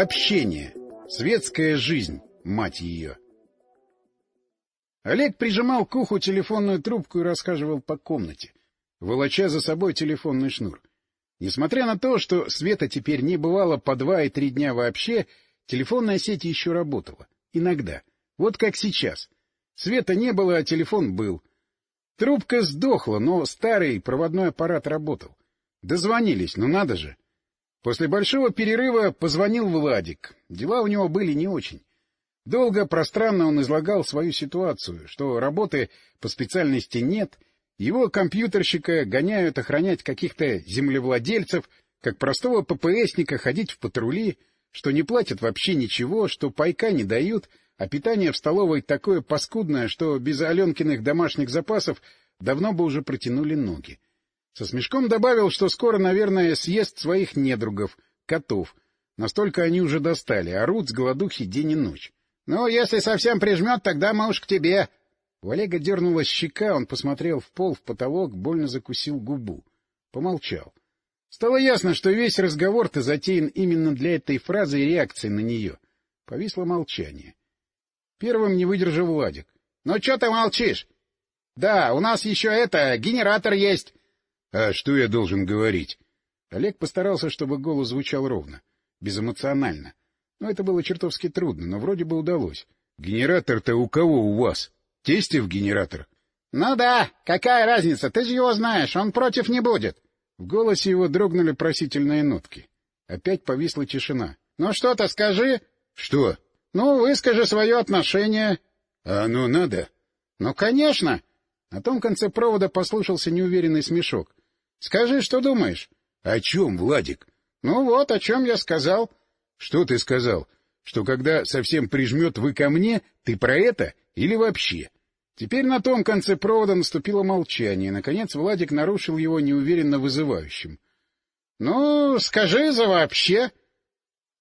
Общение. Светская жизнь, мать ее. Олег прижимал к уху телефонную трубку и рассказывал по комнате, волоча за собой телефонный шнур. Несмотря на то, что света теперь не бывало по два и три дня вообще, телефонная сеть еще работала. Иногда. Вот как сейчас. Света не было, а телефон был. Трубка сдохла, но старый проводной аппарат работал. Дозвонились, ну надо же. После большого перерыва позвонил Владик. Дела у него были не очень. Долго, пространно он излагал свою ситуацию, что работы по специальности нет, его компьютерщика гоняют охранять каких-то землевладельцев, как простого ППСника ходить в патрули, что не платят вообще ничего, что пайка не дают — а питание в столовой такое паскудное, что без Аленкиных домашних запасов давно бы уже протянули ноги. Со смешком добавил, что скоро, наверное, съест своих недругов, котов. Настолько они уже достали, орут с голодухи день и ночь. — Ну, если совсем прижмет, тогда мы уж к тебе. У Олега дернулась щека, он посмотрел в пол, в потолок, больно закусил губу. Помолчал. Стало ясно, что весь разговор-то затеян именно для этой фразы и реакции на нее. Повисло молчание. Первым не выдержал Владик. — Ну, что ты молчишь? — Да, у нас еще это, генератор есть. — А что я должен говорить? Олег постарался, чтобы голос звучал ровно, безэмоционально. Но это было чертовски трудно, но вроде бы удалось. — Генератор-то у кого у вас? Тестев генератор? — Ну да, какая разница, ты же его знаешь, он против не будет. В голосе его дрогнули просительные нотки. Опять повисла тишина. — Ну что-то скажи. — Что? — Ну, выскажи свое отношение. — А оно надо? — Ну, конечно. На том конце провода послышался неуверенный смешок. — Скажи, что думаешь? — О чем, Владик? — Ну вот, о чем я сказал. — Что ты сказал? Что когда совсем прижмет вы ко мне, ты про это или вообще? Теперь на том конце провода наступило молчание, и, наконец, Владик нарушил его неуверенно вызывающим. — Ну, скажи за вообще.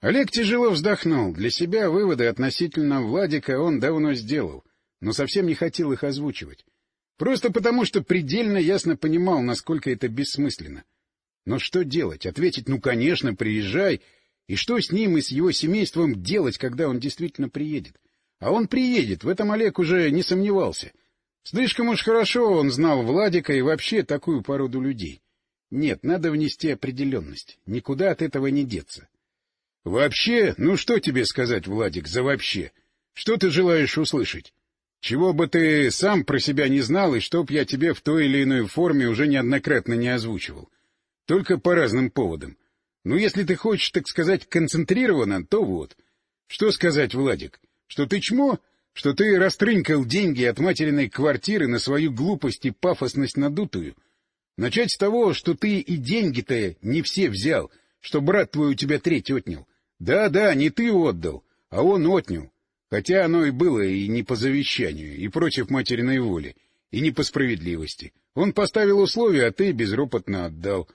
Олег тяжело вздохнул. Для себя выводы относительно Владика он давно сделал, но совсем не хотел их озвучивать. Просто потому, что предельно ясно понимал, насколько это бессмысленно. Но что делать? Ответить «ну, конечно, приезжай». И что с ним и с его семейством делать, когда он действительно приедет? А он приедет, в этом Олег уже не сомневался. Слишком уж хорошо он знал Владика и вообще такую породу людей. Нет, надо внести определенность. Никуда от этого не деться. — Вообще, ну что тебе сказать, Владик, за вообще? Что ты желаешь услышать? Чего бы ты сам про себя не знал, и чтоб я тебе в той или иной форме уже неоднократно не озвучивал. Только по разным поводам. Ну, если ты хочешь, так сказать, концентрированно, то вот. Что сказать, Владик? Что ты чмо? Что ты растрынкал деньги от материной квартиры на свою глупость и пафосность надутую? Начать с того, что ты и деньги-то не все взял, что брат твой у тебя треть отнял. Да-да, не ты отдал, а он отнял. Хотя оно и было и не по завещанию, и против материной воли, и не по справедливости. Он поставил условия, а ты безропотно отдал.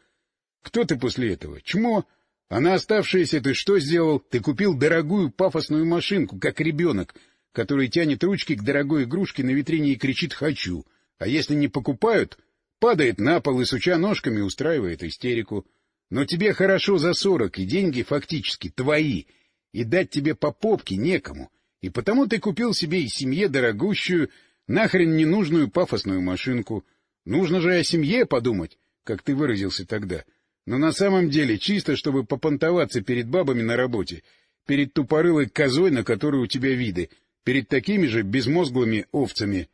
Кто ты после этого? Чмо? А на оставшееся ты что сделал? Ты купил дорогую пафосную машинку, как ребенок, который тянет ручки к дорогой игрушке на витрине и кричит «хочу». А если не покупают, падает на пол и, суча ножками, устраивает истерику. Но тебе хорошо за сорок, и деньги фактически твои, и дать тебе по попке некому, и потому ты купил себе и семье дорогущую, нахрен ненужную пафосную машинку. Нужно же о семье подумать, как ты выразился тогда. Но на самом деле чисто, чтобы попонтоваться перед бабами на работе, перед тупорылой козой, на которой у тебя виды, перед такими же безмозглыми овцами.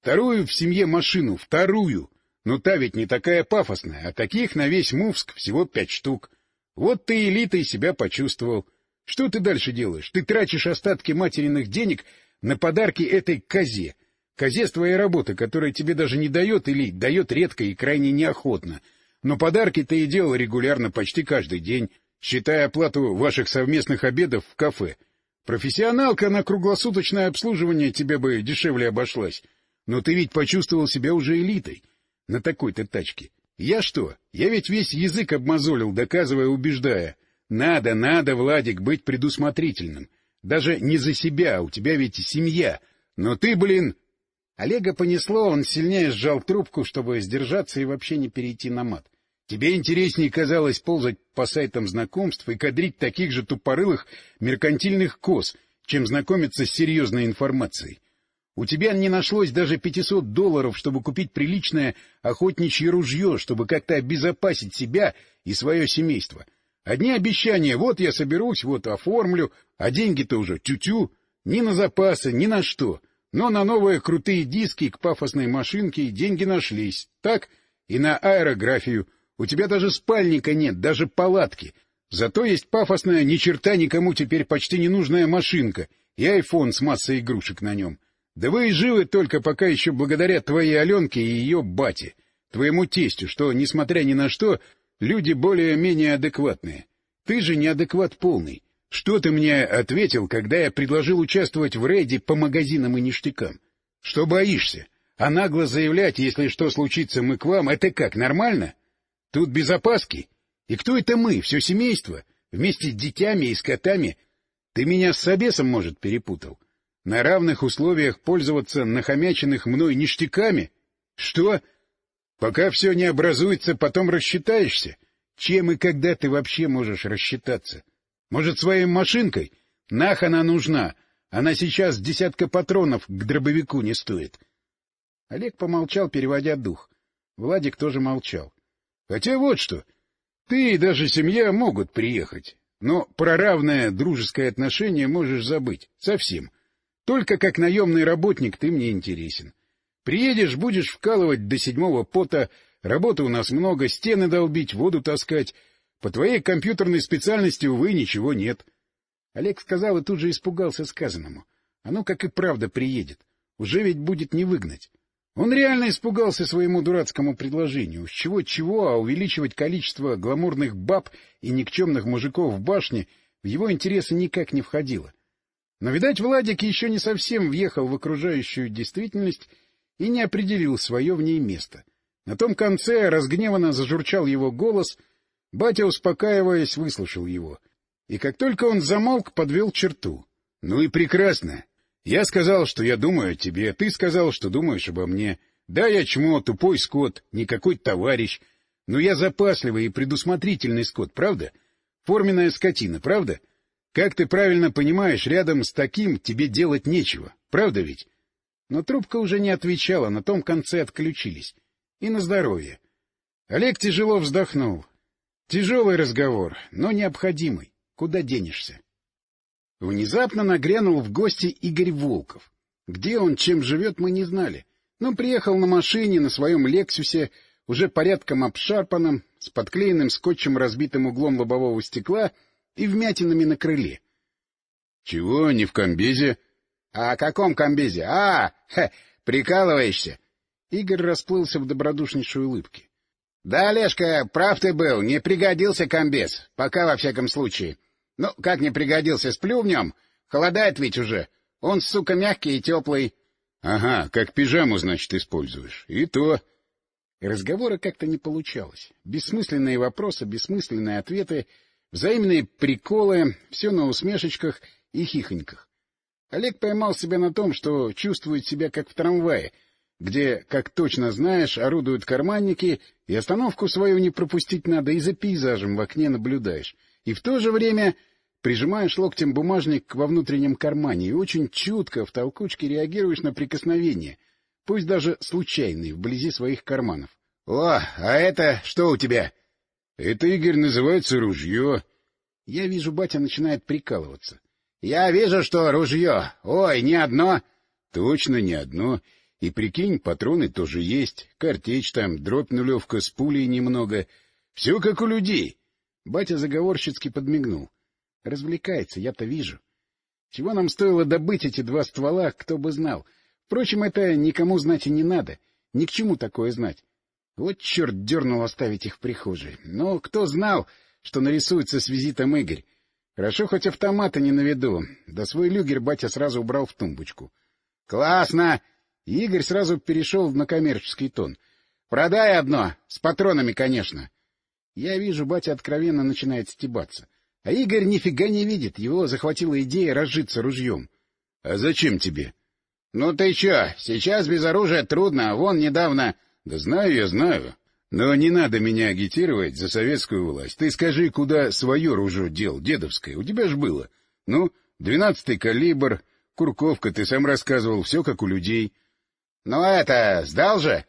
Вторую в семье машину, вторую! Ну та ведь не такая пафосная, а таких на весь Мувск всего пять штук. Вот ты элитой себя почувствовал. Что ты дальше делаешь? Ты тратишь остатки материных денег на подарки этой козе. Козе с твоей работы, которая тебе даже не дает или дает редко и крайне неохотно. Но подарки ты и делал регулярно почти каждый день, считая оплату ваших совместных обедов в кафе. Профессионалка на круглосуточное обслуживание тебе бы дешевле обошлась. Но ты ведь почувствовал себя уже элитой на такой-то тачке. Я что? Я ведь весь язык обмозолил, доказывая, убеждая. Надо, надо, Владик, быть предусмотрительным. Даже не за себя, у тебя ведь семья. Но ты, блин... Олега понесло, он сильнее сжал трубку, чтобы сдержаться и вообще не перейти на мат. Тебе интереснее казалось ползать по сайтам знакомств и кадрить таких же тупорылых меркантильных коз, чем знакомиться с серьезной информацией. У тебя не нашлось даже 500 долларов, чтобы купить приличное охотничье ружье, чтобы как-то обезопасить себя и свое семейство. Одни обещания — вот я соберусь, вот оформлю, а деньги-то уже тю-тю. Ни на запасы, ни на что. Но на новые крутые диски к пафосной машинке деньги нашлись. Так? И на аэрографию. У тебя даже спальника нет, даже палатки. Зато есть пафосная, ни черта никому теперь почти не нужная машинка и айфон с массой игрушек на нем. Да вы и живы только пока еще благодаря твоей Аленке и ее бате, твоему тестю, что, несмотря ни на что, люди более-менее адекватные. Ты же неадекват полный. Что ты мне ответил, когда я предложил участвовать в рейде по магазинам и ништякам? Что боишься? А нагло заявлять, если что случится, мы к вам, это как, нормально? Тут без опаски? И кто это мы, все семейство? Вместе с детьми и скотами? Ты меня с собесом, может, перепутал? На равных условиях пользоваться нахомяченных мной ништяками? Что? Пока все не образуется, потом рассчитаешься? Чем и когда ты вообще можешь рассчитаться? Может, своей машинкой? Нах она нужна. Она сейчас десятка патронов к дробовику не стоит. Олег помолчал, переводя дух. Владик тоже молчал. — Хотя вот что. Ты и даже семья могут приехать. Но про равное дружеское отношение можешь забыть. Совсем. Только как наемный работник ты мне интересен. Приедешь, будешь вкалывать до седьмого пота, работы у нас много, стены долбить, воду таскать. По твоей компьютерной специальности, увы, ничего нет. Олег сказал и тут же испугался сказанному. Оно, как и правда, приедет. Уже ведь будет не выгнать. Он реально испугался своему дурацкому предложению. С чего-чего, а увеличивать количество гламурных баб и никчемных мужиков в башне в его интересы никак не входило. Но, видать, Владик еще не совсем въехал в окружающую действительность и не определил свое в ней место. На том конце разгневанно зажурчал его голос, батя, успокаиваясь, выслушал его. И как только он замолк, подвел черту. — Ну и прекрасно. Я сказал, что я думаю о тебе, ты сказал, что думаешь обо мне. Да, я чмо, тупой скот, никакой товарищ. Но я запасливый и предусмотрительный скот, правда? Форменная скотина, правда? — как ты правильно понимаешь, рядом с таким тебе делать нечего, правда ведь? Но трубка уже не отвечала, на том конце отключились. И на здоровье. Олег тяжело вздохнул. Тяжелый разговор, но необходимый. Куда денешься? Внезапно нагрянул в гости Игорь Волков. Где он, чем живет, мы не знали. Но приехал на машине, на своем «Лексусе», уже порядком обшарпанном, с подклеенным скотчем разбитым углом лобового стекла — и вмятинами на крыле. — Чего, не в комбезе? — о каком комбезе? А, ха, прикалываешься? Игорь расплылся в добродушнейшей улыбке. — Да, Олежка, прав ты был, не пригодился комбез, пока во всяком случае. Ну, как не пригодился, сплю в нем, холодает ведь уже. Он, сука, мягкий и теплый. — Ага, как пижаму, значит, используешь. И то... Разговора как-то не получалось. Бессмысленные вопросы, бессмысленные ответы — Взаимные приколы, все на усмешечках и хихоньках. Олег поймал себя на том, что чувствует себя как в трамвае, где, как точно знаешь, орудуют карманники, и остановку свою не пропустить надо, и за пейзажем в окне наблюдаешь. И в то же время прижимаешь локтем бумажник во внутреннем кармане и очень чутко в толкучке реагируешь на прикосновение, пусть даже случайные, вблизи своих карманов. — О, а это что у тебя? —— Это, Игорь, называется ружье. Я вижу, батя начинает прикалываться. — Я вижу, что ружье. Ой, не одно. — Точно не одно. И прикинь, патроны тоже есть. Картечь там, дробь нулевка с пулей немного. Все как у людей. Батя заговорщицки подмигнул. Развлекается, я-то вижу. Чего нам стоило добыть эти два ствола, кто бы знал. Впрочем, это никому знать и не надо. Ни к чему такое знать. Вот черт дернул оставить их в прихожей. Но кто знал, что нарисуется с визитом Игорь? Хорошо, хоть автомата не на виду. Да свой люгер батя сразу убрал в тумбочку. — Классно! Игорь сразу перешел на коммерческий тон. — Продай одно, с патронами, конечно. Я вижу, батя откровенно начинает стебаться. А Игорь нифига не видит, его захватила идея разжиться ружьем. — А зачем тебе? — Ну ты чё, сейчас без оружия трудно, вон недавно... — Да знаю я, знаю. Но не надо меня агитировать за советскую власть. Ты скажи, куда свое ружье дел, дедовское. У тебя ж было. Ну, двенадцатый калибр, курковка, ты сам рассказывал, все как у людей. — Ну это, сдал же?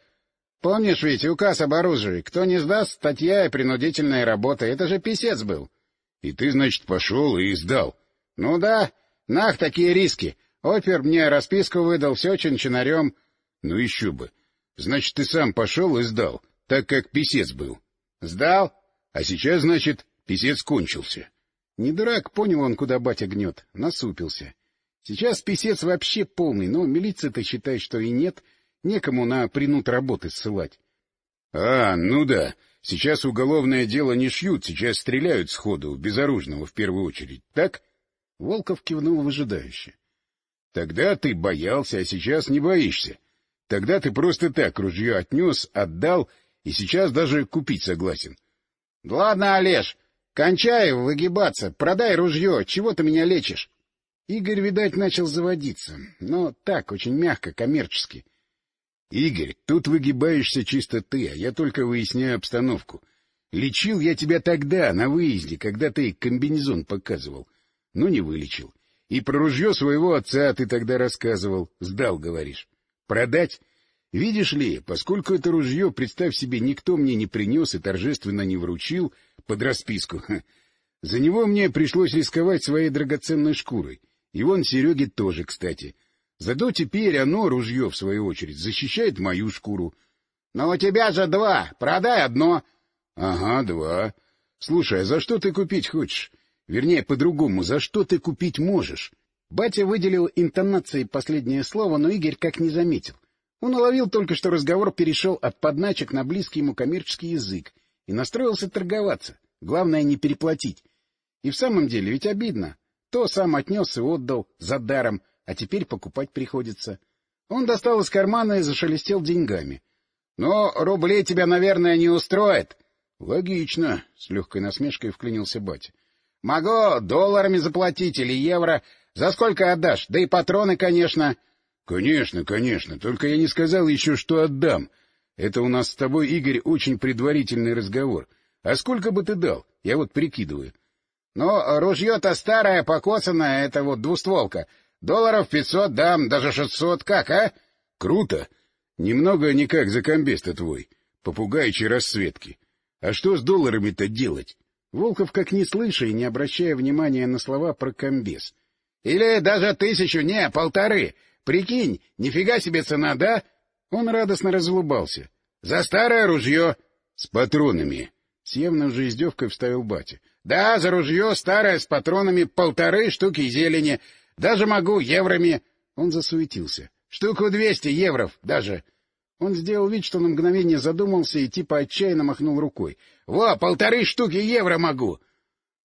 Помнишь ведь указ об оружии? Кто не сдаст, статья и принудительная работа. Это же писец был. — И ты, значит, пошел и сдал? — Ну да. Нах, такие риски. Опер мне расписку выдал, все чинчинарем. — Ну еще бы. Значит, ты сам пошел и сдал, так как писец был. — Сдал? А сейчас, значит, писец кончился. Не дурак, понял он, куда батя гнет, насупился. Сейчас писец вообще полный, но милиция-то считает, что и нет, некому на принуд работы ссылать. — А, ну да, сейчас уголовное дело не шьют, сейчас стреляют сходу, безоружного в первую очередь, так? Волков кивнул выжидающе. — Тогда ты боялся, а сейчас не боишься. Тогда ты просто так ружье отнес, отдал, и сейчас даже купить согласен. — Ладно, Олеж, кончай выгибаться, продай ружье, чего ты меня лечишь? Игорь, видать, начал заводиться, но так, очень мягко, коммерчески. — Игорь, тут выгибаешься чисто ты, а я только выясняю обстановку. Лечил я тебя тогда, на выезде, когда ты комбинезон показывал, но не вылечил. И про ружье своего отца ты тогда рассказывал, сдал, говоришь. Продать? Видишь ли, поскольку это ружье, представь себе, никто мне не принес и торжественно не вручил под расписку, за него мне пришлось рисковать своей драгоценной шкурой. И вон Сереге тоже, кстати. Зато теперь оно, ружье, в свою очередь, защищает мою шкуру. — Но у тебя же два, продай одно. — Ага, два. Слушай, а за что ты купить хочешь? Вернее, по-другому, за что ты купить можешь? Батя выделил интонацией последнее слово, но Игорь как не заметил. Он уловил только, что разговор перешел от подначек на близкий ему коммерческий язык и настроился торговаться. Главное, не переплатить. И в самом деле ведь обидно. То сам отнес и отдал за даром, а теперь покупать приходится. Он достал из кармана и зашелестел деньгами. — Но рублей тебя, наверное, не устроит. — Логично, — с легкой насмешкой вклинился батя. — Могу долларами заплатить или евро, за сколько отдашь? Да и патроны, конечно. — Конечно, конечно. Только я не сказал еще, что отдам. Это у нас с тобой, Игорь, очень предварительный разговор. А сколько бы ты дал? Я вот прикидываю. — Ну, ружье-то старое, покоцанное, это вот двустволка. Долларов пятьсот дам, даже шестьсот. Как, а? — Круто. Немного не как за комбест твой. Попугайчи расцветки. А что с долларами-то делать? Волков, как не слыша и не обращая внимания на слова про комбез, или даже тысячу, не, полторы. Прикинь, нифига себе цена, да? Он радостно разулыбался. — За старое ружье. — С патронами. С явной уже издевкой вставил батя. — Да, за ружье старое с патронами полторы штуки зелени. Даже могу евроми. Он засуетился. — Штуку двести евров даже. Он сделал вид, что на мгновение задумался и типа отчаянно махнул рукой. — Во, полторы штуки евро могу.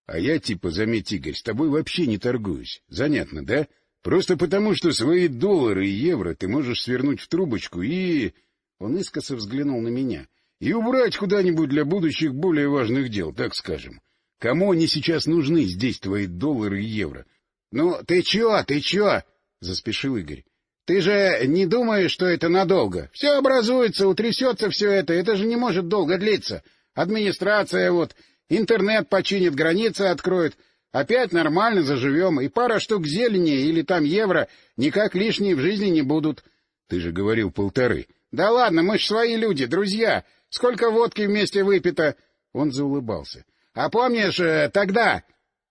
А я, типа, заметь, Игорь, с тобой вообще не торгуюсь. Занятно, да? Просто потому, что свои доллары и евро ты можешь свернуть в трубочку и... Он искоса взглянул на меня. И убрать куда-нибудь для будущих более важных дел, так скажем. Кому они сейчас нужны, здесь твои доллары и евро? — Ну, ты чё, ты чё? — заспешил Игорь. — Ты же не думаешь, что это надолго? Все образуется, утрясется все это, это же не может долго длиться. Администрация вот, Интернет починит, границы откроет. Опять нормально заживем, и пара штук зелени или там евро никак лишние в жизни не будут. Ты же говорил полторы. Да ладно, мы ж свои люди, друзья. Сколько водки вместе выпито? Он заулыбался. А помнишь, э, тогда...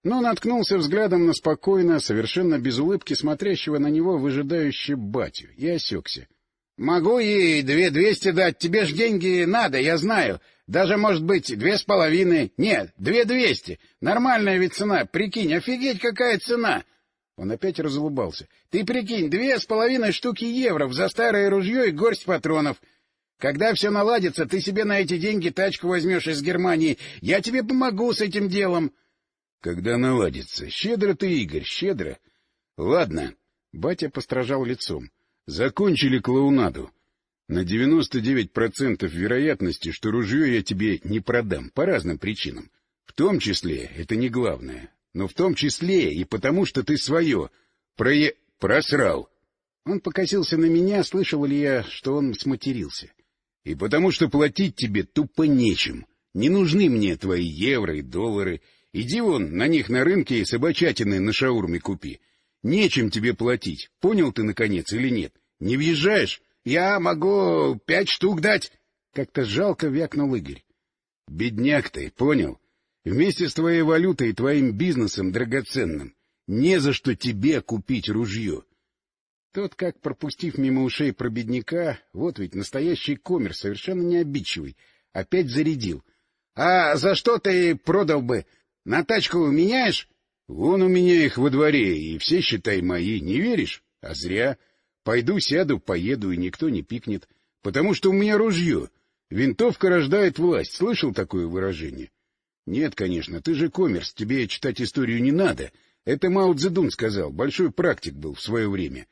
Но наткнулся взглядом на спокойно, совершенно без улыбки смотрящего на него выжидающий батю и осекся. — Могу ей две двести дать, тебе ж деньги надо, я знаю. Даже, может быть, две с половиной. Нет, две двести. Нормальная ведь цена. Прикинь, офигеть, какая цена! Он опять разулыбался. Ты прикинь, две с половиной штуки евро за старое ружье и горсть патронов. Когда все наладится, ты себе на эти деньги тачку возьмешь из Германии. Я тебе помогу с этим делом. Когда наладится. Щедро ты, Игорь, щедро. Ладно. Батя постражал лицом. Закончили клоунаду. На 99% вероятности, что ружье я тебе не продам, по разным причинам. В том числе, это не главное, но в том числе и потому, что ты свое прое... просрал. Он покосился на меня, слышал ли я, что он сматерился. И потому что платить тебе тупо нечем. Не нужны мне твои евро и доллары. Иди вон на них на рынке и собачатины на шаурме купи. Нечем тебе платить. Понял ты, наконец, или нет? Не въезжаешь? Я могу пять штук дать. Как-то жалко вякнул Игорь. Бедняк ты, понял? Вместе с твоей валютой и твоим бизнесом драгоценным. Не за что тебе купить ружье. Тот, как пропустив мимо ушей про бедняка, вот ведь настоящий коммер, совершенно не обидчивый, опять зарядил. — А за что ты продал бы? На тачку меняешь? — Вон у меня их во дворе, и все, считай, мои. Не веришь? А зря. Пойду, сяду, поеду, и никто не пикнет. Потому что у меня ружье. Винтовка рождает власть. Слышал такое выражение? Нет, конечно, ты же коммерс, тебе читать историю не надо. Это Мао Цзэдун сказал, большой практик был в свое время.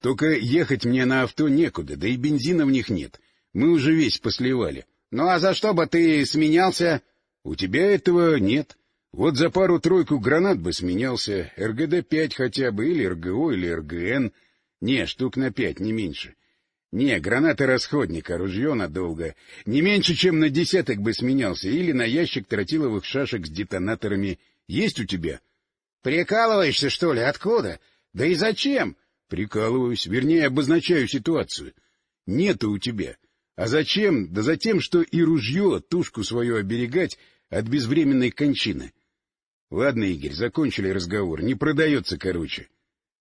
Только ехать мне на авто некуда, да и бензина в них нет. Мы уже весь посливали. Ну а за что бы ты сменялся? У тебя этого нет. Вот за пару-тройку гранат бы сменялся, РГД-5 хотя бы, или РГО, или РГН. Не, штук на пять, не меньше. Не, гранаты расходника, ружье надолго. Не меньше, чем на десяток бы сменялся, или на ящик тротиловых шашек с детонаторами. Есть у тебя? — Прикалываешься, что ли? Откуда? Да и зачем? — Прикалываюсь, вернее, обозначаю ситуацию. Нету у тебя. А зачем? Да за тем, что и ружье, тушку свою оберегать от безвременной кончины. Ладно, Игорь, закончили разговор. Не продается, короче.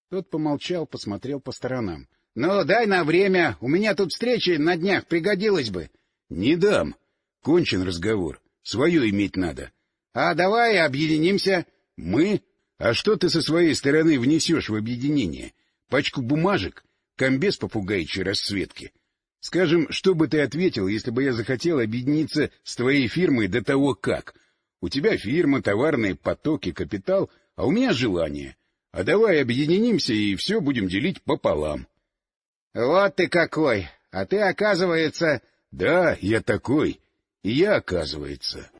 Тот помолчал, посмотрел по сторонам. —— Ну, дай на время. У меня тут встречи на днях, пригодилось бы. — Не дам. Кончен разговор. Свое иметь надо. — А давай объединимся. — Мы? А что ты со своей стороны внесешь в объединение? Пачку бумажек? Комбез попугайчей расцветки? Скажем, что бы ты ответил, если бы я захотел объединиться с твоей фирмой до того как? У тебя фирма, товарные потоки, капитал, а у меня желание. А давай объединимся и все будем делить пополам. — Вот ты какой! А ты, оказывается... — Да, я такой. И я, оказывается.